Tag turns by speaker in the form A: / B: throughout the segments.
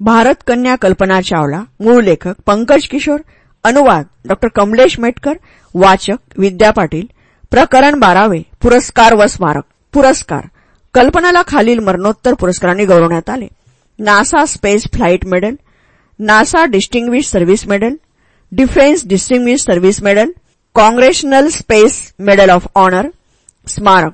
A: भारत कन्या कल्पना चावला मूळ लेखक पंकज किशोर अनुवाद डॉ. कमलेश मेटकर वाचक विद्या पाटील प्रकरण बारावे पुरस्कार व स्मारक पुरस्कार. कल्पनाला खालील मरणोत्तर पुरस्कारांनी गौरवण्यात आले. NASA space flight medal NASA distinguish service medal defence distinguish service medal congressional space medal of honour स्मारक.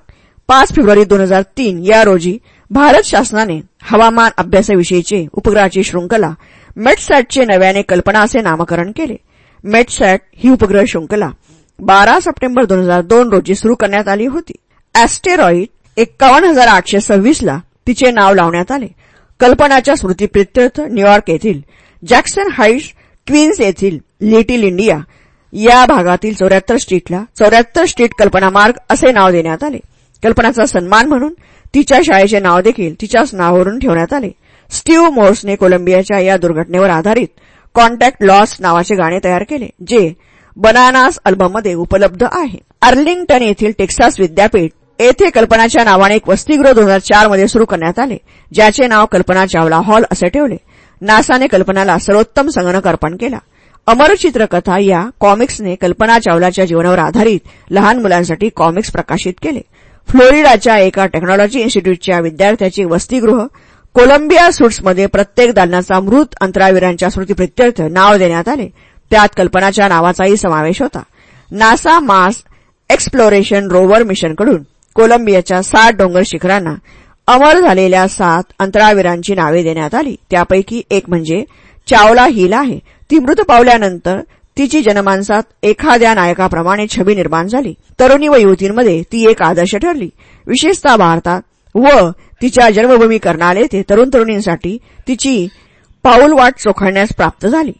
A: पाच फेब्रुवारी दोन हजार तीन या रोजी भारत शासनाने हवामान अभ्यासाविषयीचे उपग्रहाची शृंखला मेटसॅटचे नव्याने कल्पना असे नामकरण केले. मेटसॅट ही उपग्रह शृंखला बारा सप्टेंबर दोन हजार दोन रोजी सुरू करण्यात आली होती. अॅस्टेरॉइड एक्कावन्न हजार आठशे सव्वीसला तिचे नाव लावण्यात आले. कल्पनाच्या स्मृतीप्रित्यर्थ न्यूयॉर्क येथील जॅक्सन हाईट्स क्वीन्स येथील लिटिल इंडिया या भागातील चौऱ्याहत्तर स्ट्रीटला चौऱ्याहत्तर स्ट्रीट कल्पना मार्ग असे नाव देण्यात आले. कल्पनाचा सन्मान म्हणून तिच्या शाळेचे नाव देखील तिच्याच नावावरून ठेवण्यात आले. स्टीव्ह मोर्सने कोलंबियाच्या या दुर्घटनेवर आधारित कॉन्टॅक्ट लॉस नावाचे गाणे तयार केले जे बनानास अल्बममध्ये उपलब्ध आहे. अर्लिंग्टन येथील टेक्सास विद्यापीठ येथे कल्पनाच्या नावाने एक वसतिगृह दोन हजार चारमध्ये सुरू करण्यात आले ज्याचे नाव कल्पना चावला हॉल असे ठेवले. नासाने कल्पनाला सर्वोत्तम संगणक अर्पण केला. अमर चित्रकथा या कॉमिक्सने कल्पना चावलाच्या जीवनावर आधारित लहान मुलांसाठी कॉमिक्स प्रकाशित केले. फ्लोरिडाच्या एका टेक्नॉलॉजी इन्स्टिट्यूटच्या विद्यार्थ्याची वसतिगृह कोलंबिया सुट्समध्ये प्रत्येक दालनाचा मृत अंतरावीरांच्या स्मृतीप्रित्यर्थ नाव देण्यात आले. त्यात कल्पनाच्या नावाचाही समावेश होता. नासा मास एक्सप्लोरेशन रोवर मिशनकडून कोलंबियाच्या सात डोंगर शिखरांना अमर झालेल्या सात अंतरावीरांची नावे देण्यात आली. त्यापैकी एक म्हणजे चावला हिल आहे. ती मृत पावल्यानंतर तिची जनमानसात एखाद्या नायकाप्रमाणे छबी निर्माण झाली. तरुणी व युवतींमध्ये ती एक आदर्श ठरली. विशेषतः भारतात व तिच्या जन्मभूमी कर्नाल येथे तरुण तरुणींसाठी तिची पाऊलवाट चोखळण्यास प्राप्त झाली.